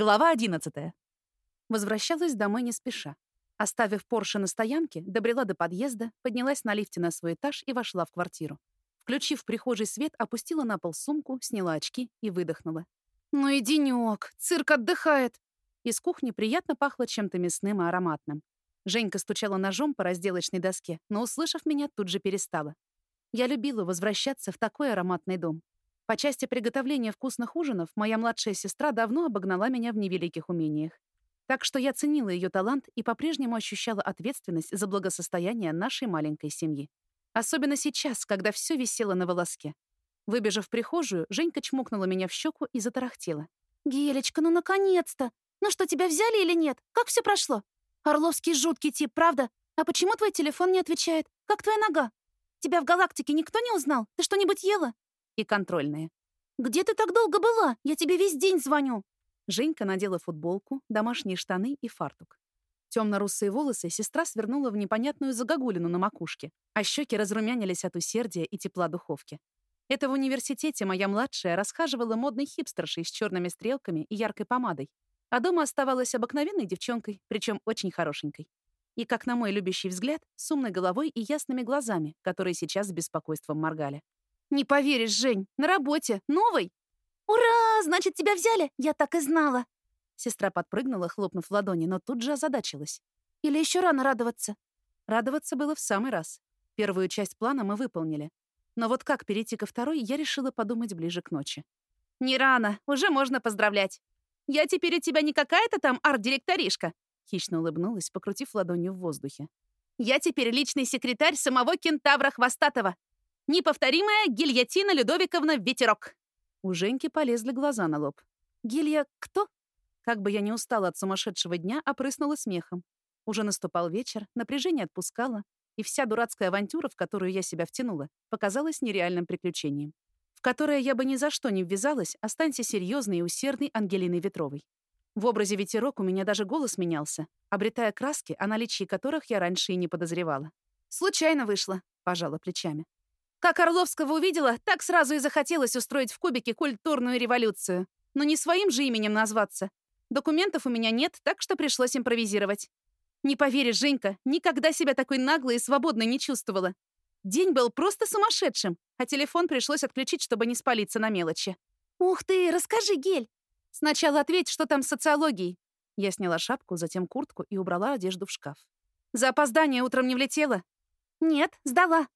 Глава 11. Возвращалась домой не спеша. Оставив Порше на стоянке, добрела до подъезда, поднялась на лифте на свой этаж и вошла в квартиру. Включив в прихожий свет, опустила на пол сумку, сняла очки и выдохнула. «Ну и денёк! Цирк отдыхает!» Из кухни приятно пахло чем-то мясным и ароматным. Женька стучала ножом по разделочной доске, но, услышав меня, тут же перестала. Я любила возвращаться в такой ароматный дом. По части приготовления вкусных ужинов моя младшая сестра давно обогнала меня в невеликих умениях. Так что я ценила ее талант и по-прежнему ощущала ответственность за благосостояние нашей маленькой семьи. Особенно сейчас, когда все висело на волоске. Выбежав в прихожую, Женька чмокнула меня в щеку и затарахтела. «Гелечка, ну наконец-то! Ну что, тебя взяли или нет? Как все прошло? Орловский жуткий тип, правда? А почему твой телефон не отвечает? Как твоя нога? Тебя в галактике никто не узнал? Ты что-нибудь ела?» И контрольные. «Где ты так долго была? Я тебе весь день звоню!» Женька надела футболку, домашние штаны и фартук. Темно-русые волосы сестра свернула в непонятную загогулину на макушке, а щеки разрумянились от усердия и тепла духовки. Это в университете моя младшая расхаживала модной хипстершей с черными стрелками и яркой помадой, а дома оставалась обыкновенной девчонкой, причем очень хорошенькой. И, как на мой любящий взгляд, с умной головой и ясными глазами, которые сейчас с беспокойством моргали. «Не поверишь, Жень, на работе, новый!» «Ура! Значит, тебя взяли? Я так и знала!» Сестра подпрыгнула, хлопнув в ладони, но тут же озадачилась. «Или еще рано радоваться?» Радоваться было в самый раз. Первую часть плана мы выполнили. Но вот как перейти ко второй, я решила подумать ближе к ночи. «Не рано, уже можно поздравлять. Я теперь у тебя не какая-то там арт-директоришка», хищно улыбнулась, покрутив ладонью в воздухе. «Я теперь личный секретарь самого кентавра Хвостатого. Неповторимая Гильотина Людовиковна Ветерок». У Женьки полезли глаза на лоб. «Гилья кто?» Как бы я ни устала от сумасшедшего дня, опрыснула смехом. Уже наступал вечер, напряжение отпускало, и вся дурацкая авантюра, в которую я себя втянула, показалась нереальным приключением, в которое я бы ни за что не ввязалась, останься серьезной и усердной Ангелиной Ветровой. В образе ветерок у меня даже голос менялся, обретая краски, о наличии которых я раньше и не подозревала. «Случайно вышло», — пожала плечами. Как Орловского увидела, так сразу и захотелось устроить в кубике культурную революцию. Но не своим же именем назваться. Документов у меня нет, так что пришлось импровизировать. Не поверишь, Женька, никогда себя такой наглой и свободной не чувствовала. День был просто сумасшедшим, а телефон пришлось отключить, чтобы не спалиться на мелочи. «Ух ты, расскажи, Гель!» «Сначала ответь, что там с социологией». Я сняла шапку, затем куртку и убрала одежду в шкаф. «За опоздание утром не влетела?» «Нет, сдала.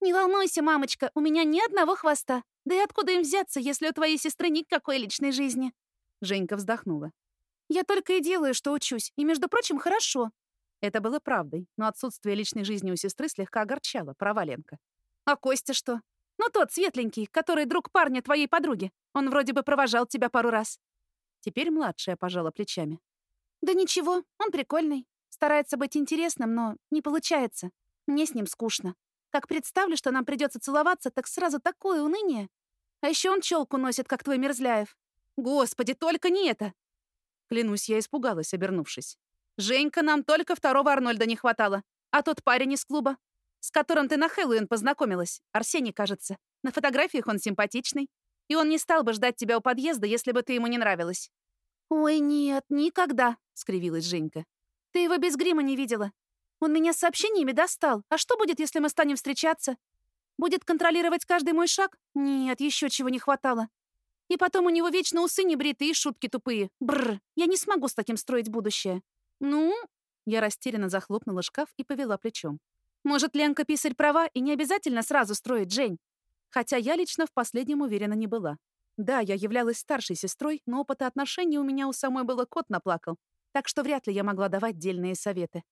Не волнуйся, мамочка, у меня ни одного хвоста. Да и откуда им взяться, если у твоей сестры никакой личной жизни?» Женька вздохнула. «Я только и делаю, что учусь, и, между прочим, хорошо». Это было правдой, но отсутствие личной жизни у сестры слегка огорчало, права Ленка. «А Костя что? Ну, тот светленький, который друг парня твоей подруги. Он вроде бы провожал тебя пару раз». Теперь младшая пожала плечами. «Да ничего, он прикольный. Старается быть интересным, но не получается. Мне с ним скучно. Как представлю, что нам придется целоваться, так сразу такое уныние. А еще он челку носит, как твой Мерзляев. Господи, только не это!» Клянусь, я испугалась, обернувшись. «Женька, нам только второго Арнольда не хватало. А тот парень из клуба, с которым ты на Хэллоуин познакомилась, Арсений, кажется. На фотографиях он симпатичный. И он не стал бы ждать тебя у подъезда, если бы ты ему не нравилась». «Ой, нет, никогда», — скривилась Женька. «Ты его без грима не видела. Он меня сообщениями достал. А что будет, если мы станем встречаться? Будет контролировать каждый мой шаг? Нет, еще чего не хватало. И потом у него вечно усы небритые и шутки тупые. Бррр, я не смогу с таким строить будущее. Ну? Я растерянно захлопнула шкаф и повела плечом. Может, Ленка писарь права и не обязательно сразу строить Жень? Хотя я лично в последнем уверена не была. Да, я являлась старшей сестрой, но опыта отношений у меня у самой было кот наплакал, так что вряд ли я могла давать дельные советы.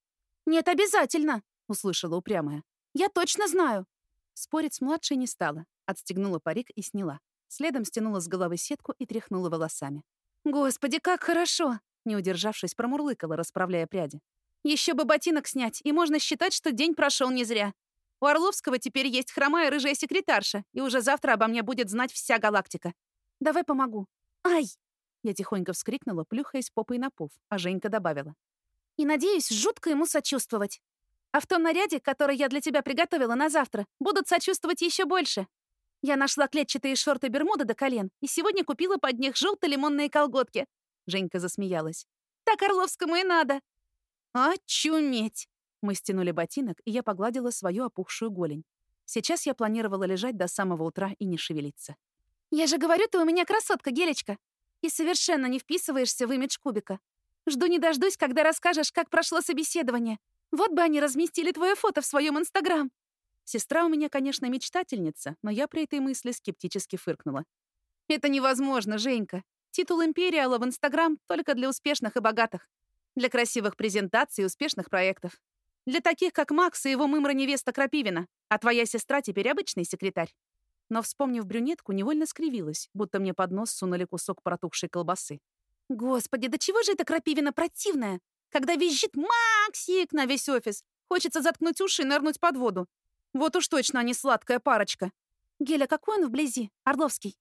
«Нет, обязательно!» — услышала упрямая. «Я точно знаю!» Спорить с младшей не стала. Отстегнула парик и сняла. Следом стянула с головы сетку и тряхнула волосами. «Господи, как хорошо!» Не удержавшись, промурлыкала, расправляя пряди. Еще бы ботинок снять, и можно считать, что день прошел не зря. У Орловского теперь есть хромая рыжая секретарша, и уже завтра обо мне будет знать вся галактика. Давай помогу. Ай! Я тихонько вскрикнула, плюхаясь попой на пуф, а Женька добавила. И надеюсь жутко ему сочувствовать. А в том наряде, который я для тебя приготовила на завтра, будут сочувствовать еще больше. Я нашла клетчатые шорты Бермуды до колен и сегодня купила под них желто-лимонные колготки. Женька засмеялась. «Так Орловскому и надо!» «Очуметь!» Мы стянули ботинок, и я погладила свою опухшую голень. Сейчас я планировала лежать до самого утра и не шевелиться. «Я же говорю, ты у меня красотка, Гелечка, и совершенно не вписываешься в имидж кубика. Жду не дождусь, когда расскажешь, как прошло собеседование. Вот бы они разместили твое фото в своем Инстаграм». Сестра у меня, конечно, мечтательница, но я при этой мысли скептически фыркнула. «Это невозможно, Женька. Титул империала в Инстаграм только для успешных и богатых. Для красивых презентаций и успешных проектов. Для таких, как Макс и его мымра-невеста Крапивина. А твоя сестра теперь обычный секретарь». Но, вспомнив брюнетку, невольно скривилась, будто мне под нос сунули кусок протухшей колбасы. «Господи, да чего же это Крапивина противная? Когда визжит «Максик» на весь офис, хочется заткнуть уши и нырнуть под воду. Вот уж точно они сладкая парочка. Геля, какой он вблизи? Орловский.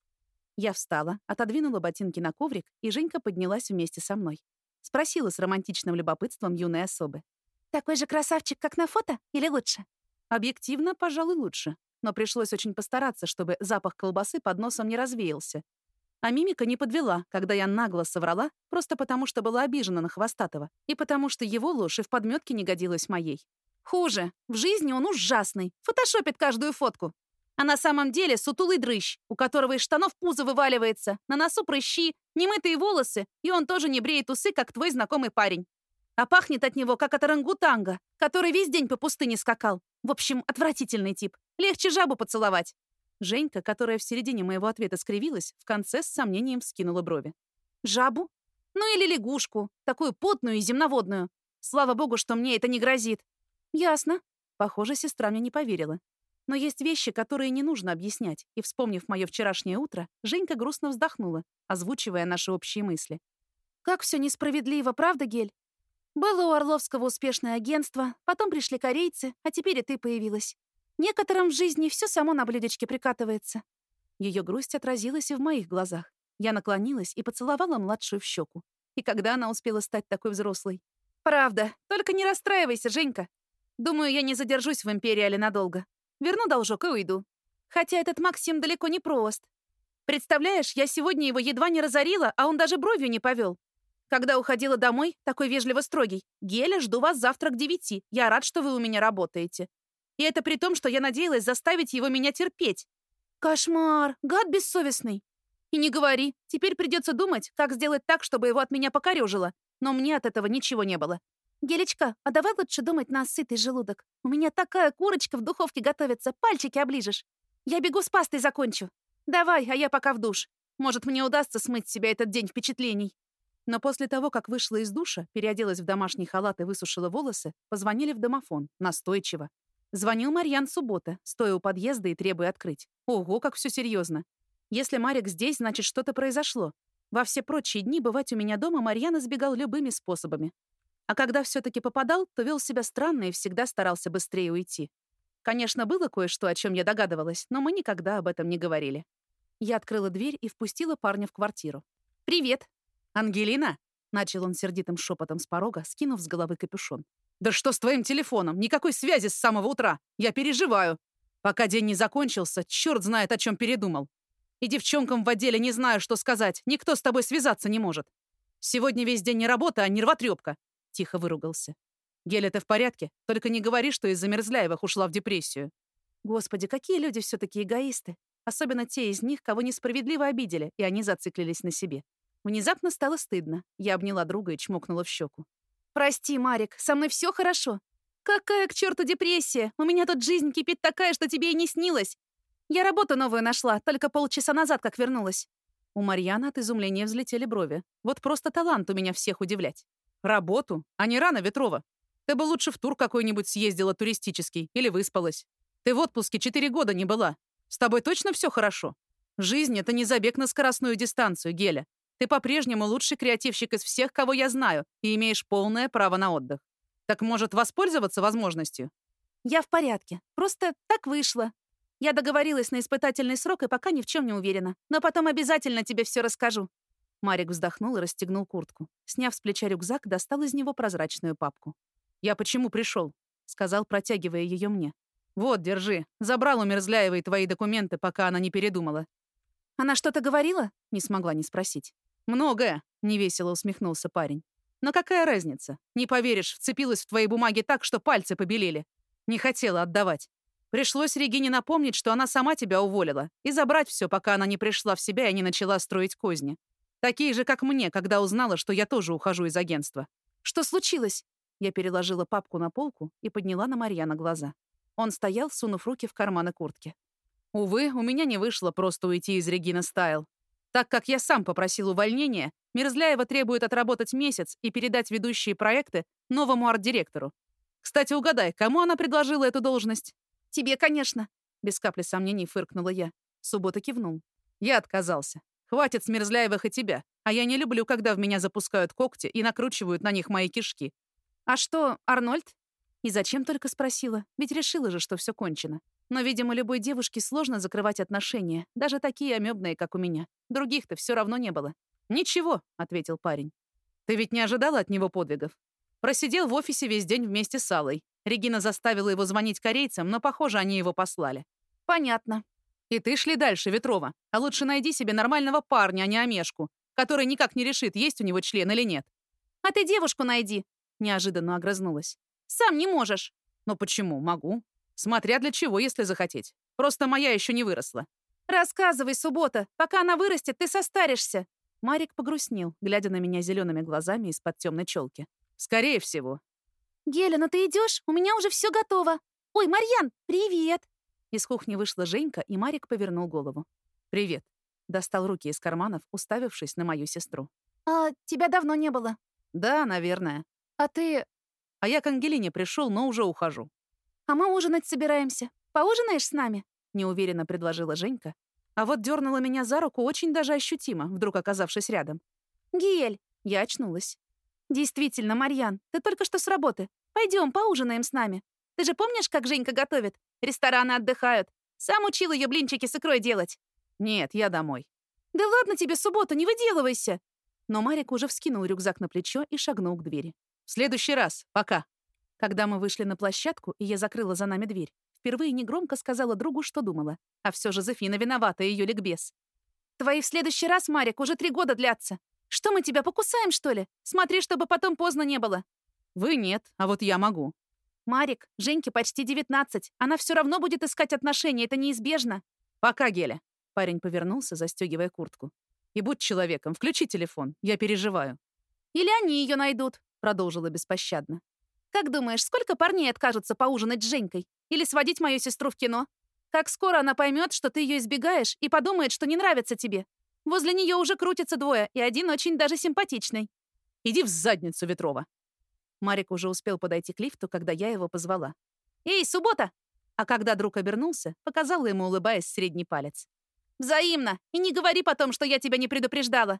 Я встала, отодвинула ботинки на коврик, и Женька поднялась вместе со мной. Спросила с романтичным любопытством юной особы. «Такой же красавчик, как на фото, или лучше?» Объективно, пожалуй, лучше. Но пришлось очень постараться, чтобы запах колбасы под носом не развеялся. А мимика не подвела, когда я нагло соврала, просто потому что была обижена на Хвостатого, и потому что его ложь и в подметке не годилась моей. Хуже. В жизни он ужасный. Фотошопит каждую фотку. А на самом деле сутулый дрыщ, у которого из штанов пузо вываливается, на носу прыщи, немытые волосы, и он тоже не бреет усы, как твой знакомый парень. А пахнет от него, как от орангутанга, который весь день по пустыне скакал. В общем, отвратительный тип. Легче жабу поцеловать. Женька, которая в середине моего ответа скривилась, в конце с сомнением вскинула брови. «Жабу? Ну или лягушку, такую потную и земноводную. Слава богу, что мне это не грозит». «Ясно». Похоже, сестра мне не поверила. Но есть вещи, которые не нужно объяснять, и, вспомнив мое вчерашнее утро, Женька грустно вздохнула, озвучивая наши общие мысли. «Как все несправедливо, правда, Гель? Было у Орловского успешное агентство, потом пришли корейцы, а теперь и ты появилась. Некоторым в жизни все само на блюдечке прикатывается». Ее грусть отразилась и в моих глазах. Я наклонилась и поцеловала младшую в щеку. И когда она успела стать такой взрослой? «Правда, только не расстраивайся, Женька. Думаю, я не задержусь в Империале надолго. Верну должок и уйду. Хотя этот Максим далеко не прост. Представляешь, я сегодня его едва не разорила, а он даже бровью не повел. Когда уходила домой, такой вежливо строгий. «Геля, жду вас завтра к девяти. Я рад, что вы у меня работаете». И это при том, что я надеялась заставить его меня терпеть. Кошмар! Гад бессовестный. И не говори. Теперь придется думать, как сделать так, чтобы его от меня покорежило. Но мне от этого ничего не было. «Гелечка, а давай лучше думать на сытый желудок. У меня такая курочка в духовке готовится, пальчики оближешь. Я бегу с пастой закончу. Давай, а я пока в душ. Может, мне удастся смыть с себя этот день впечатлений». Но после того, как вышла из душа, переоделась в домашний халат и высушила волосы, позвонили в домофон, настойчиво. Звонил Марьян Суббота, стоя у подъезда и требуя открыть. Ого, как все серьезно. Если Марик здесь, значит, что-то произошло. Во все прочие дни бывать у меня дома Марьян избегал любыми способами. А когда все-таки попадал, то вел себя странно и всегда старался быстрее уйти. Конечно, было кое-что, о чем я догадывалась, но мы никогда об этом не говорили. Я открыла дверь и впустила парня в квартиру. «Привет!» «Ангелина?» — начал он сердитым шепотом с порога, скинув с головы капюшон. «Да что с твоим телефоном? Никакой связи с самого утра! Я переживаю! Пока день не закончился, черт знает, о чем передумал. И девчонкам в отделе не знаю, что сказать. Никто с тобой связаться не может. Сегодня весь день не работа, а нервотрепка тихо выругался. «Геля, ты в порядке? Только не говори, что из-за Мерзляевых ушла в депрессию». Господи, какие люди все таки эгоисты. Особенно те из них, кого несправедливо обидели, и они зациклились на себе. Внезапно стало стыдно. Я обняла друга и чмокнула в щеку. «Прости, Марик, со мной все хорошо. Какая к черту депрессия? У меня тут жизнь кипит такая, что тебе и не снилось. Я работу новую нашла, только полчаса назад как вернулась». У Марьяна от изумления взлетели брови. Вот просто талант у меня всех удивлять. Работу? А не рано, Ветрова. Ты бы лучше в тур какой-нибудь съездила туристический или выспалась. Ты в отпуске четыре года не была. С тобой точно все хорошо? Жизнь — это не забег на скоростную дистанцию, Геля. Ты по-прежнему лучший креативщик из всех, кого я знаю, и имеешь полное право на отдых. Так может, воспользоваться возможностью? Я в порядке. Просто так вышло. Я договорилась на испытательный срок и пока ни в чем не уверена. Но потом обязательно тебе все расскажу. Марик вздохнул и расстегнул куртку. Сняв с плеча рюкзак, достал из него прозрачную папку. «Я почему пришел?» — сказал, протягивая ее мне. «Вот, держи. Забрал у Мерзляевой твои документы, пока она не передумала». «Она что-то говорила?» — не смогла не спросить. «Многое», — невесело усмехнулся парень. «Но какая разница? Не поверишь, вцепилась в твои бумаги так, что пальцы побелели. Не хотела отдавать. Пришлось Регине напомнить, что она сама тебя уволила, и забрать все, пока она не пришла в себя и не начала строить козни. Такие же, как мне, когда узнала, что я тоже ухожу из агентства. Что случилось? Я переложила папку на полку и подняла на Марьяна глаза. Он стоял, сунув руки в карманы куртки. Увы, у меня не вышло просто уйти из Регина Стайл. Так как я сам попросил увольнения, Мерзляева требует отработать месяц и передать ведущие проекты новому арт-директору. Кстати, угадай, кому она предложила эту должность? «Тебе, конечно», — без капли сомнений фыркнула я. Суббота кивнул. Я отказался. Хватит с Мерзляевых и тебя. А я не люблю, когда в меня запускают когти и накручивают на них мои кишки. А что, Арнольд? И зачем только спросила? Ведь решила же, что все кончено. Но, видимо, любой девушке сложно закрывать отношения, даже такие амебные, как у меня. Других-то все равно не было. «Ничего», — ответил парень. «Ты ведь не ожидала от него подвигов? Просидел в офисе весь день вместе с Аллой. Регина заставила его звонить корейцам, но, похоже, они его послали. Понятно. И ты шли дальше, Ветрова. А лучше найди себе нормального парня, а не омешку, который никак не решит, есть у него член или нет. А ты девушку найди. Неожиданно огрызнулась. Сам не можешь. Но почему? Могу. Смотря для чего, если захотеть. Просто моя еще не выросла. Рассказывай, суббота. Пока она вырастет, ты состаришься. Марик погрустнел, глядя на меня зелеными глазами из-под темной челки. Скорее всего. «Геля, ну ты идешь? У меня уже все готово. Ой, Марьян, привет!» Из кухни вышла Женька, и Марик повернул голову. «Привет». Достал руки из карманов, уставившись на мою сестру. «А тебя давно не было?» «Да, наверное». «А ты...» «А я к Ангелине пришел, но уже ухожу». «А мы ужинать собираемся. Поужинаешь с нами?» Неуверенно предложила Женька. А вот дернула меня за руку очень даже ощутимо, вдруг оказавшись рядом. «Гель!» Я очнулась. «Действительно, Марьян, ты только что с работы. Пойдем, поужинаем с нами. Ты же помнишь, как Женька готовит? Рестораны отдыхают. Сам учил ее блинчики с икрой делать». «Нет, я домой». «Да ладно тебе, суббота, не выделывайся!» Но Марик уже вскинул рюкзак на плечо и шагнул к двери. «В следующий раз. Пока». Когда мы вышли на площадку, и я закрыла за нами дверь, впервые негромко сказала другу, что думала. А все Жозефина виновата, ее ликбез. «Твои в следующий раз, Марик, уже три года длятся. Что мы тебя покусаем, что ли? Смотри, чтобы потом поздно не было. Вы нет, а вот я могу. Марик, Женьке почти девятнадцать. Она все равно будет искать отношения, это неизбежно. Пока, Геля. Парень повернулся, застегивая куртку. И будь человеком, включи телефон, я переживаю. Или они ее найдут, продолжила беспощадно. Как думаешь, сколько парней откажутся поужинать с Женькой? Или сводить мою сестру в кино? Как скоро она поймет, что ты ее избегаешь, и подумает, что не нравится тебе? Возле нее уже крутятся двое, и один очень даже симпатичный. Иди в задницу, Ветрова. Марик уже успел подойти к лифту, когда я его позвала. «Эй, суббота!» А когда друг обернулся, показала ему, улыбаясь, средний палец. «Взаимно! И не говори потом, что я тебя не предупреждала.